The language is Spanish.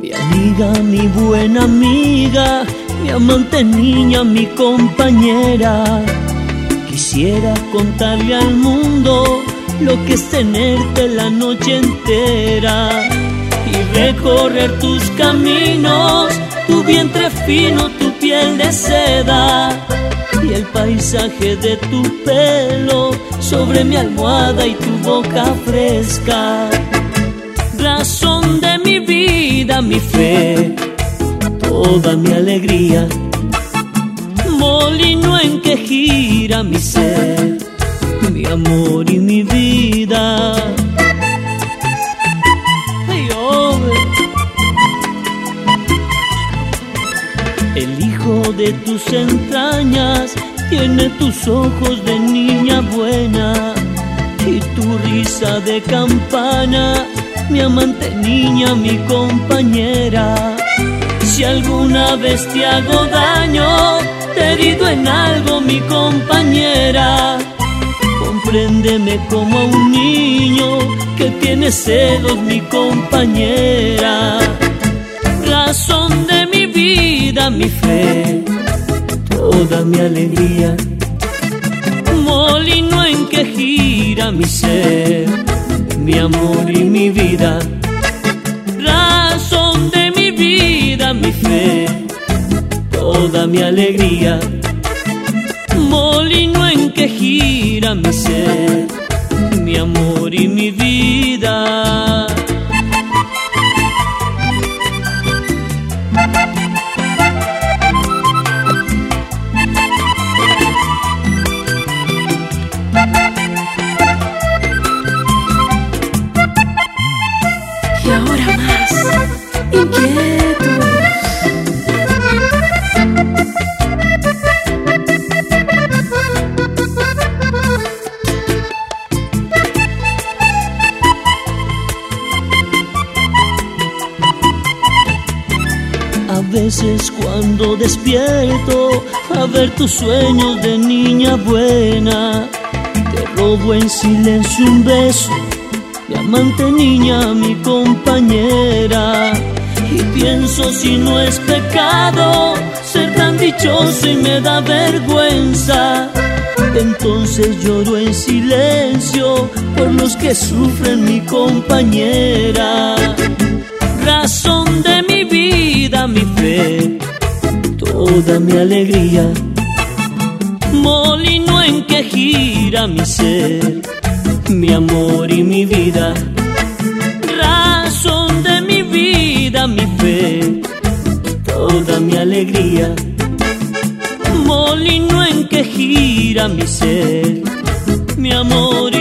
Mi amiga, mi buena amiga, mi amante niña, mi compañera. Quisiera contarle al mundo lo que es tenerte la noche entera y recorrer tus caminos, tu vientre fino, tu piel de seda y el paisaje de tu pelo sobre mi almohada y tu boca fresca. Razón de vida, mi fe, toda mi alegría, molino en que gira mi ser, mi amor y mi vida. El hijo de tus entrañas tiene tus ojos de niña buena y tu risa de campana, mi amante niña, mi compañera. Si alguna vez te hago daño, te he herido en algo, mi compañera. Compréndeme como a un niño que tiene celos, mi compañera. Razón de mi vida, mi fe, toda mi alegría. Molino en que gira mi ser, mi amor y toda mi alegría. Molino en que gira mi ser, mi amor y mi vida. Veces cuando despierto a ver tus sueños de niña buena, te robo en silencio un beso, mi amante niña, mi compañera. Y pienso si no es pecado ser tan dichoso y me da vergüenza. Entonces lloro en silencio por los que sufren mi compañera toda mi alegría, molino en que gira mi ser, mi amor y mi vida, razón de mi vida, mi fe, toda mi alegría, molino en que gira mi ser, mi amor